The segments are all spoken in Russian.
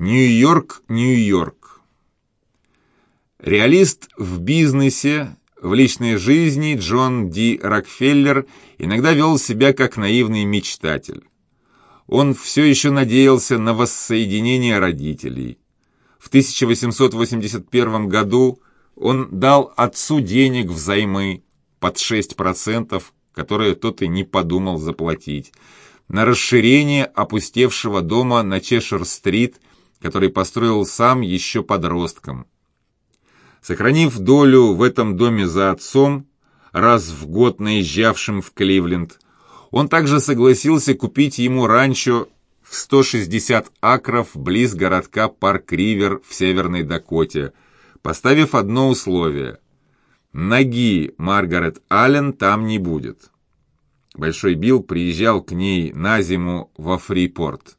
Нью-Йорк, Нью-Йорк. Реалист в бизнесе, в личной жизни Джон Ди Рокфеллер иногда вел себя как наивный мечтатель. Он все еще надеялся на воссоединение родителей. В 1881 году он дал отцу денег взаймы под 6%, которые тот и не подумал заплатить, на расширение опустевшего дома на Чешир-стрит, который построил сам еще подростком. Сохранив долю в этом доме за отцом, раз в год наезжавшим в Кливленд, он также согласился купить ему ранчо в 160 акров близ городка Парк-Ривер в Северной Дакоте, поставив одно условие – ноги Маргарет Аллен там не будет. Большой Билл приезжал к ней на зиму во Фрипорт.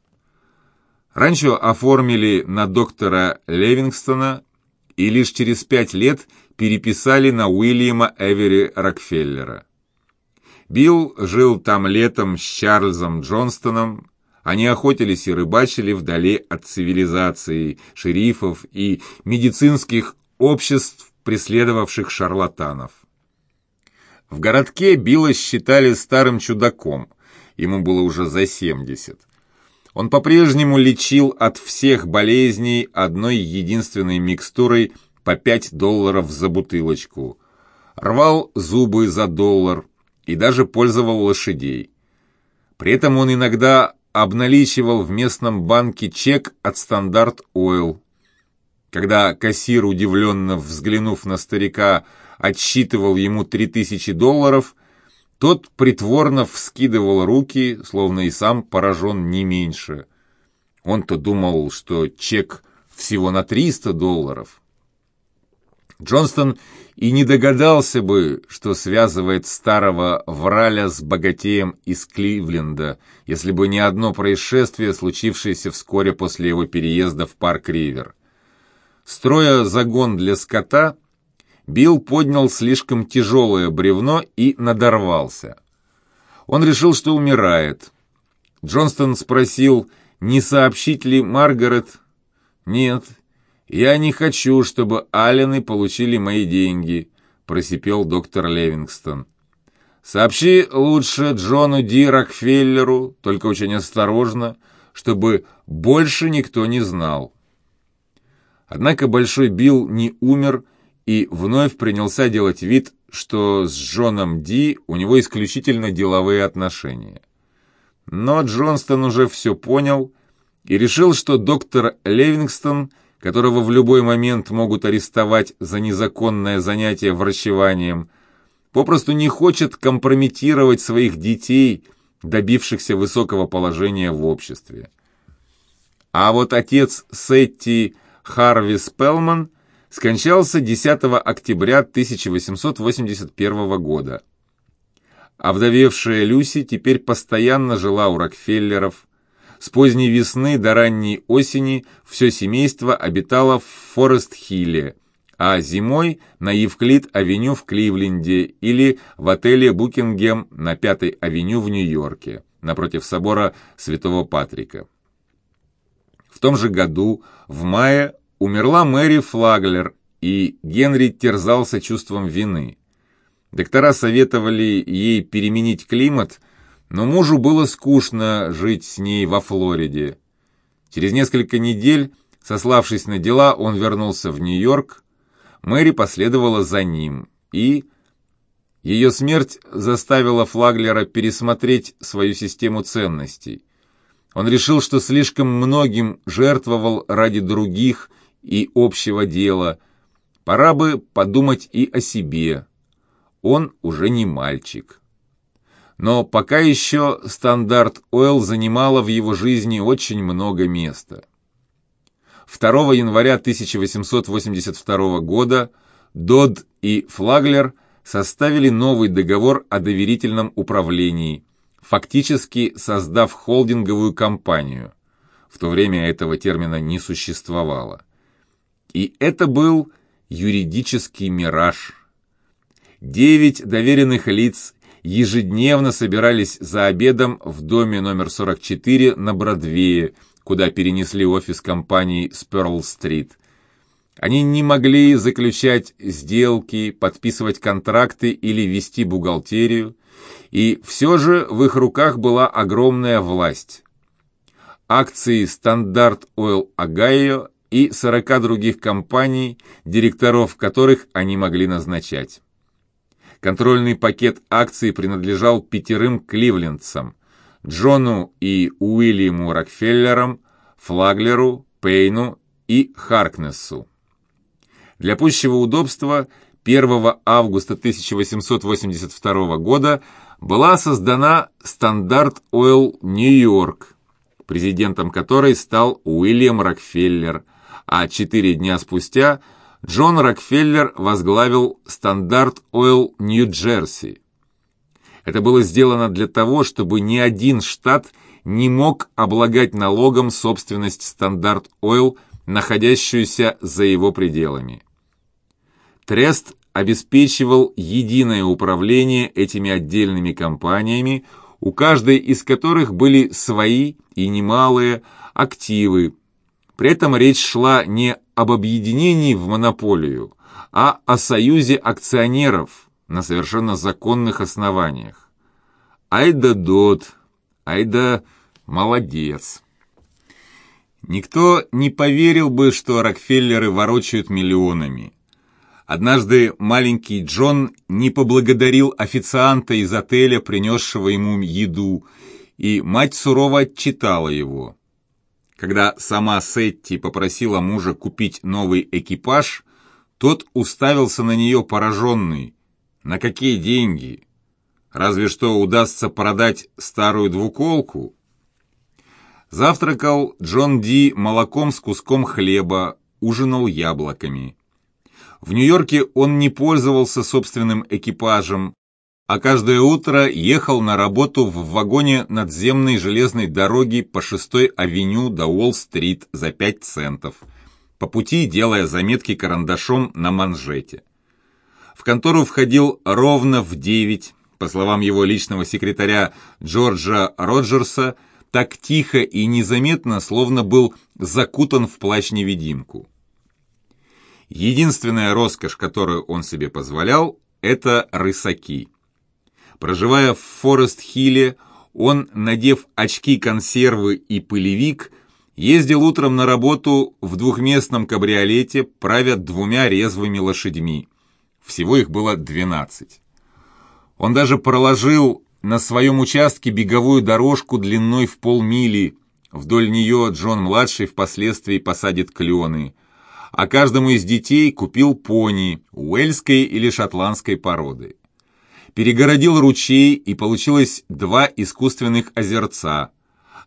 Ранчо оформили на доктора Левингстона и лишь через пять лет переписали на Уильяма Эвери Рокфеллера. Билл жил там летом с Чарльзом Джонстоном, они охотились и рыбачили вдали от цивилизации, шерифов и медицинских обществ, преследовавших шарлатанов. В городке Билла считали старым чудаком, ему было уже за 70. Он по-прежнему лечил от всех болезней одной единственной микстурой по 5 долларов за бутылочку, рвал зубы за доллар и даже пользовал лошадей. При этом он иногда обналичивал в местном банке чек от Стандарт Ойл. Когда кассир, удивленно взглянув на старика, отсчитывал ему 3000 долларов, тот притворно вскидывал руки, словно и сам поражен не меньше. Он-то думал, что чек всего на 300 долларов. Джонстон и не догадался бы, что связывает старого Враля с богатеем из Кливленда, если бы не одно происшествие, случившееся вскоре после его переезда в Парк-Ривер. Строя загон для скота, Билл поднял слишком тяжелое бревно и надорвался. Он решил, что умирает. Джонстон спросил, не сообщить ли Маргарет. «Нет, я не хочу, чтобы Аллены получили мои деньги», — просипел доктор Левингстон. «Сообщи лучше Джону Ди Рокфеллеру, только очень осторожно, чтобы больше никто не знал». Однако Большой Билл не умер и вновь принялся делать вид, что с Джоном Ди у него исключительно деловые отношения. Но Джонстон уже все понял и решил, что доктор Левингстон, которого в любой момент могут арестовать за незаконное занятие врачеванием, попросту не хочет компрометировать своих детей, добившихся высокого положения в обществе. А вот отец Сетти Харви Спелман – скончался 10 октября 1881 года. А вдовевшая Люси теперь постоянно жила у Рокфеллеров. С поздней весны до ранней осени все семейство обитало в Форест-Хилле, а зимой на Евклид-авеню в Кливленде или в отеле «Букингем» на Пятой авеню в Нью-Йорке, напротив собора Святого Патрика. В том же году, в мае, Умерла Мэри Флаглер, и Генри терзался чувством вины. Доктора советовали ей переменить климат, но мужу было скучно жить с ней во Флориде. Через несколько недель, сославшись на дела, он вернулся в Нью-Йорк. Мэри последовала за ним, и... Ее смерть заставила Флаглера пересмотреть свою систему ценностей. Он решил, что слишком многим жертвовал ради других – и общего дела, пора бы подумать и о себе. Он уже не мальчик. Но пока еще стандарт Ойл занимала в его жизни очень много места. 2 января 1882 года Дод и Флаглер составили новый договор о доверительном управлении, фактически создав холдинговую компанию. В то время этого термина не существовало. И это был юридический мираж. Девять доверенных лиц ежедневно собирались за обедом в доме номер 44 на Бродвее, куда перенесли офис компании с Перл-стрит. Они не могли заключать сделки, подписывать контракты или вести бухгалтерию, и все же в их руках была огромная власть. Акции Стандарт Ойл Огайо и 40 других компаний, директоров которых они могли назначать. Контрольный пакет акций принадлежал пятерым кливлендцам – Джону и Уильяму Рокфеллерам, Флаглеру, Пейну и Харкнессу. Для пущего удобства 1 августа 1882 года была создана Стандарт Ойл Нью-Йорк, президентом которой стал Уильям Рокфеллер, а четыре дня спустя Джон Рокфеллер возглавил Стандарт Ойл Нью-Джерси. Это было сделано для того, чтобы ни один штат не мог облагать налогом собственность Стандарт Ойл, находящуюся за его пределами. Трест обеспечивал единое управление этими отдельными компаниями, у каждой из которых были свои и немалые активы, при этом речь шла не об объединении в монополию, а о союзе акционеров на совершенно законных основаниях. Айда Дот, айда молодец. Никто не поверил бы, что Рокфеллеры ворочают миллионами. Однажды маленький Джон не поблагодарил официанта из отеля, принесшего ему еду, и мать сурово отчитала его. Когда сама Сетти попросила мужа купить новый экипаж, тот уставился на нее пораженный. На какие деньги? Разве что удастся продать старую двуколку? Завтракал Джон Ди молоком с куском хлеба, ужинал яблоками. В Нью-Йорке он не пользовался собственным экипажем, а каждое утро ехал на работу в вагоне надземной железной дороги по 6-й авеню до Уолл-стрит за 5 центов, по пути делая заметки карандашом на манжете. В контору входил ровно в 9, по словам его личного секретаря Джорджа Роджерса, так тихо и незаметно, словно был закутан в плащ-невидимку. Единственная роскошь, которую он себе позволял, это рысаки. Проживая в Форест-Хилле, он, надев очки-консервы и пылевик, ездил утром на работу в двухместном кабриолете, правя двумя резвыми лошадьми. Всего их было двенадцать. Он даже проложил на своем участке беговую дорожку длиной в полмили. Вдоль нее Джон-младший впоследствии посадит клены. А каждому из детей купил пони, уэльской или шотландской породы перегородил ручей, и получилось два искусственных озерца.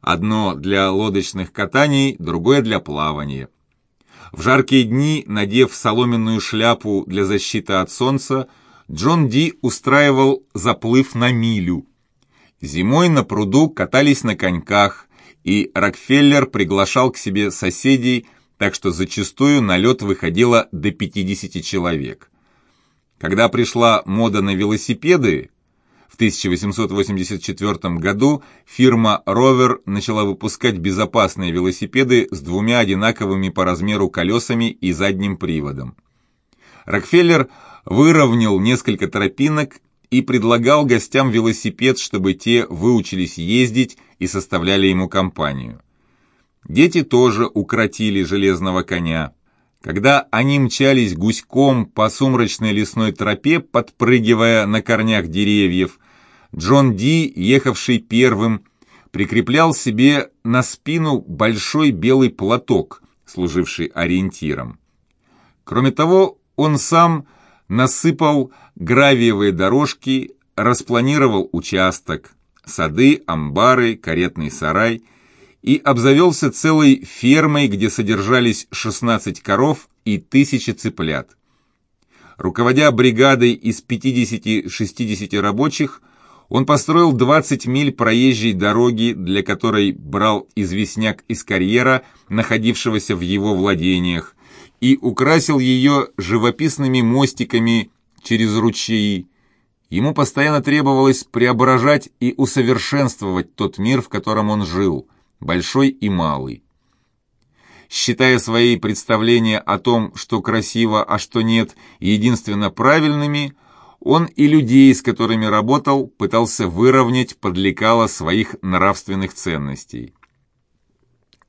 Одно для лодочных катаний, другое для плавания. В жаркие дни, надев соломенную шляпу для защиты от солнца, Джон Ди устраивал заплыв на милю. Зимой на пруду катались на коньках, и Рокфеллер приглашал к себе соседей, так что зачастую на лед выходило до 50 человек. Когда пришла мода на велосипеды, в 1884 году фирма Rover начала выпускать безопасные велосипеды с двумя одинаковыми по размеру колесами и задним приводом. Рокфеллер выровнял несколько тропинок и предлагал гостям велосипед, чтобы те выучились ездить и составляли ему компанию. Дети тоже укротили железного коня. Когда они мчались гуськом по сумрачной лесной тропе, подпрыгивая на корнях деревьев, Джон Ди, ехавший первым, прикреплял себе на спину большой белый платок, служивший ориентиром. Кроме того, он сам насыпал гравиевые дорожки, распланировал участок, сады, амбары, каретный сарай – и обзавелся целой фермой, где содержались 16 коров и тысячи цыплят. Руководя бригадой из 50-60 рабочих, он построил 20 миль проезжей дороги, для которой брал известняк из карьера, находившегося в его владениях, и украсил ее живописными мостиками через ручьи. Ему постоянно требовалось преображать и усовершенствовать тот мир, в котором он жил – большой и малый. считая свои представления о том, что красиво, а что нет, единственно правильными, он и людей, с которыми работал, пытался выровнять под лекало своих нравственных ценностей.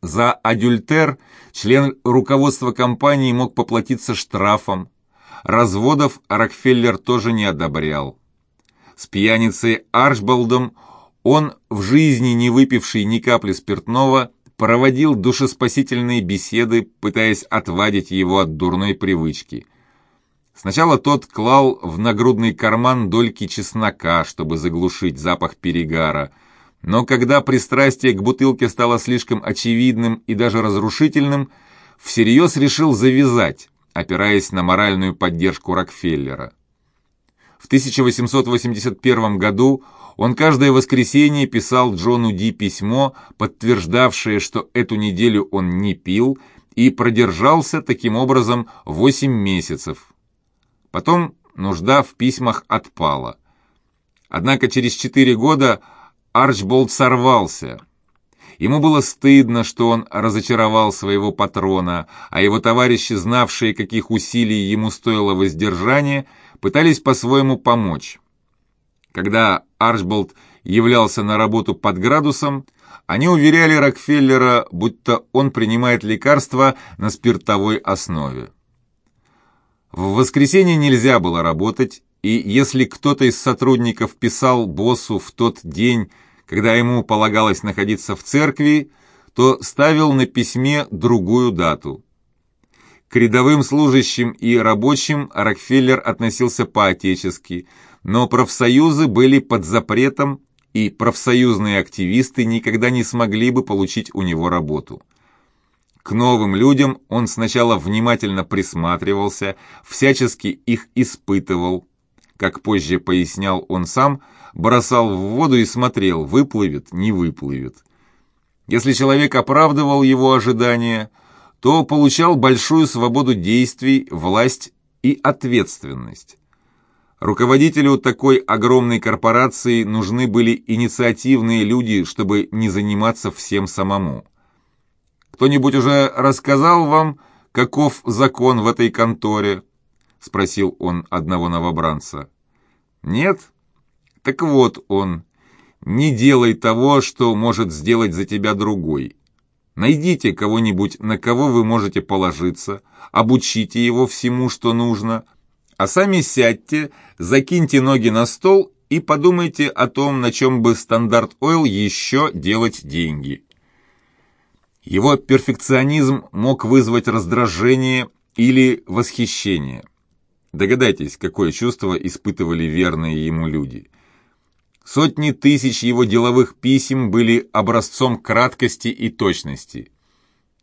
За адюльтер член руководства компании мог поплатиться штрафом. Разводов Рокфеллер тоже не одобрял. С пьяницей Арчбалдом он, в жизни не выпивший ни капли спиртного, проводил душеспасительные беседы, пытаясь отвадить его от дурной привычки. Сначала тот клал в нагрудный карман дольки чеснока, чтобы заглушить запах перегара, но когда пристрастие к бутылке стало слишком очевидным и даже разрушительным, всерьез решил завязать, опираясь на моральную поддержку Рокфеллера. В 1881 году он каждое воскресенье писал Джону Ди письмо, подтверждавшее, что эту неделю он не пил, и продержался таким образом 8 месяцев. Потом нужда в письмах отпала. Однако через 4 года Арчболд сорвался. Ему было стыдно, что он разочаровал своего патрона, а его товарищи, знавшие, каких усилий ему стоило воздержание, пытались по-своему помочь. Когда Арчболд являлся на работу под градусом, они уверяли Рокфеллера, будто он принимает лекарства на спиртовой основе. В воскресенье нельзя было работать, и если кто-то из сотрудников писал боссу в тот день, когда ему полагалось находиться в церкви, то ставил на письме другую дату. К рядовым служащим и рабочим Рокфеллер относился по-отечески – но профсоюзы были под запретом, и профсоюзные активисты никогда не смогли бы получить у него работу. К новым людям он сначала внимательно присматривался, всячески их испытывал. Как позже пояснял он сам, бросал в воду и смотрел, выплывет, не выплывет. Если человек оправдывал его ожидания, то получал большую свободу действий, власть и ответственность. Руководителю такой огромной корпорации нужны были инициативные люди, чтобы не заниматься всем самому. «Кто-нибудь уже рассказал вам, каков закон в этой конторе?» — спросил он одного новобранца. «Нет? Так вот он. Не делай того, что может сделать за тебя другой. Найдите кого-нибудь, на кого вы можете положиться, обучите его всему, что нужно, а сами сядьте, закиньте ноги на стол и подумайте о том, на чем бы Стандарт Ойл еще сделать деньги. Его перфекционизм мог вызвать раздражение или восхищение. Догадайтесь, какое чувство испытывали верные ему люди. Сотни тысяч его деловых писем были образцом краткости и точности.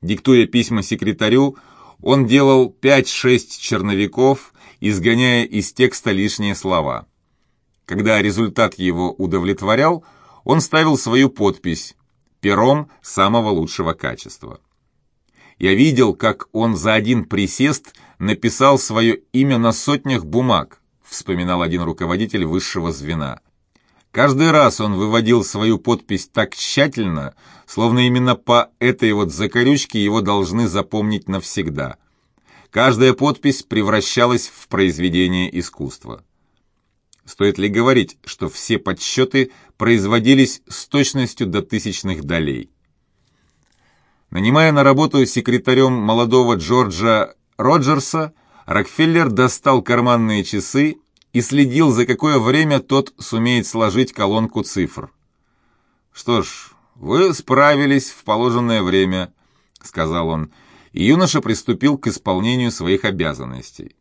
Диктуя письма секретарю, он делал 5-6 черновиков, изгоняя из текста лишние слова. Когда результат его удовлетворял, он ставил свою подпись пером самого лучшего качества. Я видел, как он за один присест написал свое имя на сотнях бумаг, вспоминал один руководитель высшего звена. Каждый раз он выводил свою подпись так тщательно, словно именно по этой вот закорючке его должны запомнить навсегда. Каждая подпись превращалась в произведение искусства. Стоит ли говорить, что все подсчеты производились с точностью до тысячных долей? Нанимая на работу секретарем молодого Джорджа Роджерса, Рокфеллер достал карманные часы и следил, за какое время тот сумеет сложить колонку цифр. «Что ж, вы справились в положенное время», — сказал он, — юноша приступил к исполнению своих обязанностей.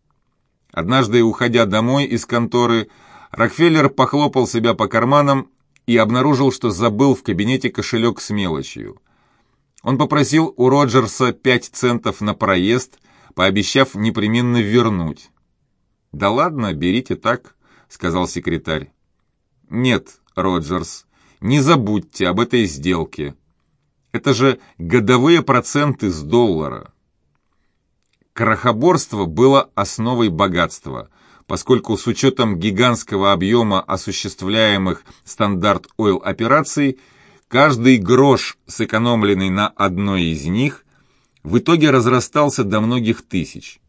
Однажды, уходя домой из конторы, Рокфеллер похлопал себя по карманам и обнаружил, что забыл в кабинете кошелек с мелочью. Он попросил у Роджерса пять центов на проезд, пообещав непременно вернуть. «Да ладно, берите так», — сказал секретарь. «Нет, Роджерс, не забудьте об этой сделке. Это же годовые проценты с доллара. Крохоборство было основой богатства, поскольку с учетом гигантского объема осуществляемых стандарт ойл операций, каждый грош, сэкономленный на одной из них, в итоге разрастался до многих тысяч.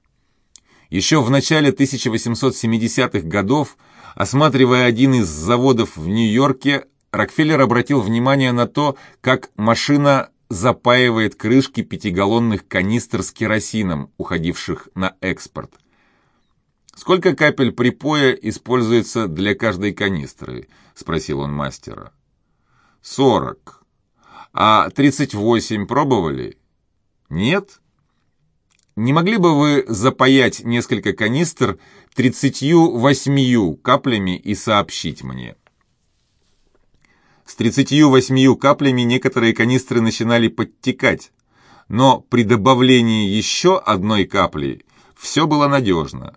Еще в начале 1870-х годов, осматривая один из заводов в Нью-Йорке, Рокфеллер обратил внимание на то, как машина запаивает крышки пятигаллонных канистр с керосином, уходивших на экспорт. «Сколько капель припоя используется для каждой канистры?» — спросил он мастера. «Сорок. А тридцать восемь пробовали?» «Нет?» «Не могли бы вы запаять несколько канистр тридцатью восьмию каплями и сообщить мне?» С 38 каплями некоторые канистры начинали подтекать, но при добавлении еще одной капли все было надежно.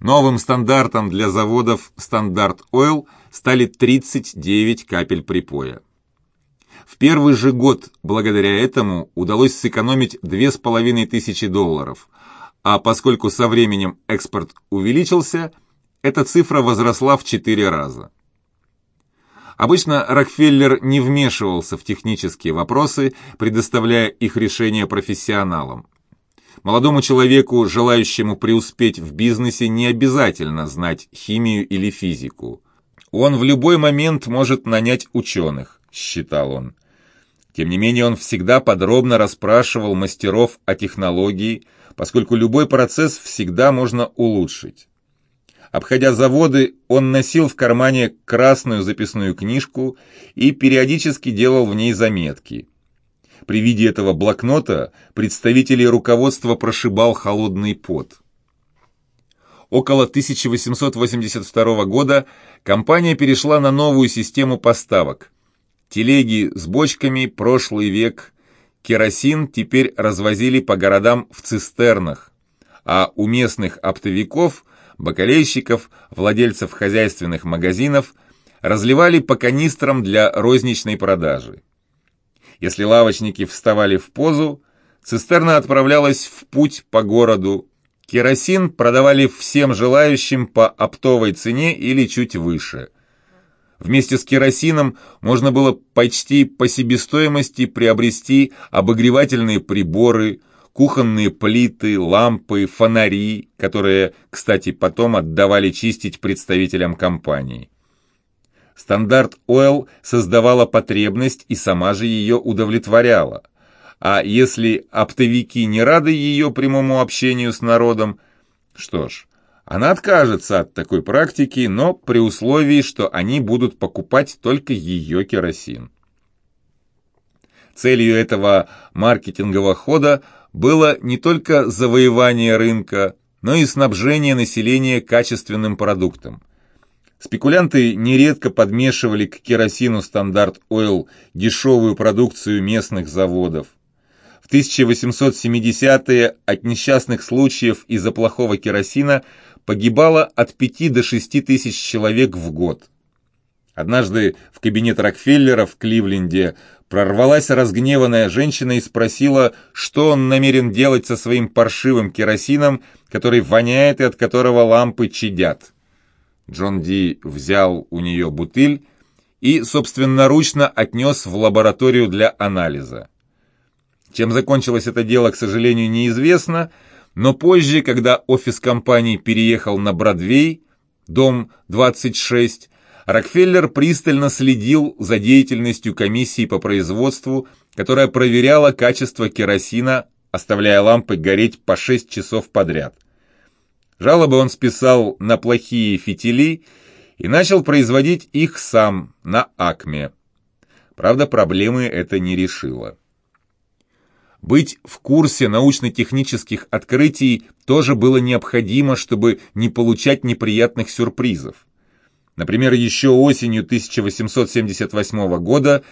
Новым стандартом для заводов «Стандарт Ойл» стали 39 капель припоя. В первый же год благодаря этому удалось сэкономить 2500 долларов, а поскольку со временем экспорт увеличился, эта цифра возросла в 4 раза. Обычно Рокфеллер не вмешивался в технические вопросы, предоставляя их решение профессионалам. Молодому человеку, желающему преуспеть в бизнесе, не обязательно знать химию или физику. Он в любой момент может нанять ученых, считал он. Тем не менее, он всегда подробно расспрашивал мастеров о технологии, поскольку любой процесс всегда можно улучшить. Обходя заводы, он носил в кармане красную записную книжку и периодически делал в ней заметки. При виде этого блокнота представителей руководства прошибал холодный пот. Около 1882 года компания перешла на новую систему поставок. Телеги с бочками прошлый век, керосин теперь развозили по городам в цистернах, а у местных оптовиков – бакалейщиков, владельцев хозяйственных магазинов разливали по канистрам для розничной продажи. Если лавочники вставали в позу, цистерна отправлялась в путь по городу, керосин продавали всем желающим по оптовой цене или чуть выше. Вместе с керосином можно было почти по себестоимости приобрести обогревательные приборы – кухонные плиты, лампы, фонари, которые, кстати, потом отдавали чистить представителям компании. Стандарт Ойл создавала потребность и сама же ее удовлетворяла. А если оптовики не рады ее прямому общению с народом, что ж, она откажется от такой практики, но при условии, что они будут покупать только ее керосин. Целью этого маркетингового хода было не только завоевание рынка, но и снабжение населения качественным продуктом. Спекулянты нередко подмешивали к керосину стандарт Ойл дешевую продукцию местных заводов. В 1870-е от несчастных случаев из-за плохого керосина погибало от 5 до 6 тысяч человек в год. Однажды в кабинет Рокфеллера в Кливленде Прорвалась разгневанная женщина и спросила, что он намерен делать со своим паршивым керосином, который воняет и от которого лампы чадят. Джон Ди взял у нее бутыль и собственноручно отнес в лабораторию для анализа. Чем закончилось это дело, к сожалению, неизвестно, но позже, когда офис компании переехал на Бродвей, дом 26, Рокфеллер пристально следил за деятельностью комиссии по производству, которая проверяла качество керосина, оставляя лампы гореть по 6 часов подряд. Жалобы он списал на плохие фитили и начал производить их сам на Акме. Правда, проблемы это не решило. Быть в курсе научно-технических открытий тоже было необходимо, чтобы не получать неприятных сюрпризов. Например, еще осенью 1878 года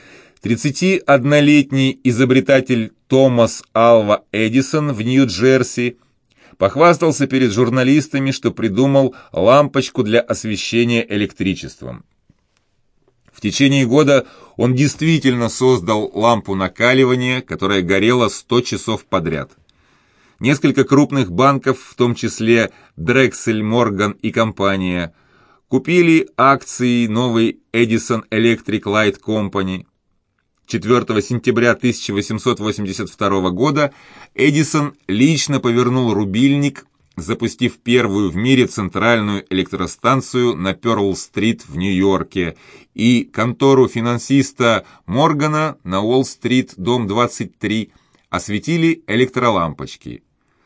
31-летний изобретатель Томас Алва Эдисон в Нью-Джерси похвастался перед журналистами, что придумал лампочку для освещения электричеством. В течение года он действительно создал лампу накаливания, которая горела 100 часов подряд. Несколько крупных банков, в том числе Morgan и компания – купили акции новой Edison Electric Light Company. 4 сентября 1882 года Эдисон лично повернул рубильник, запустив первую в мире центральную электростанцию на Пёрл-стрит в Нью-Йорке и контору финансиста Моргана на Уолл-стрит, дом 23, осветили электролампочки.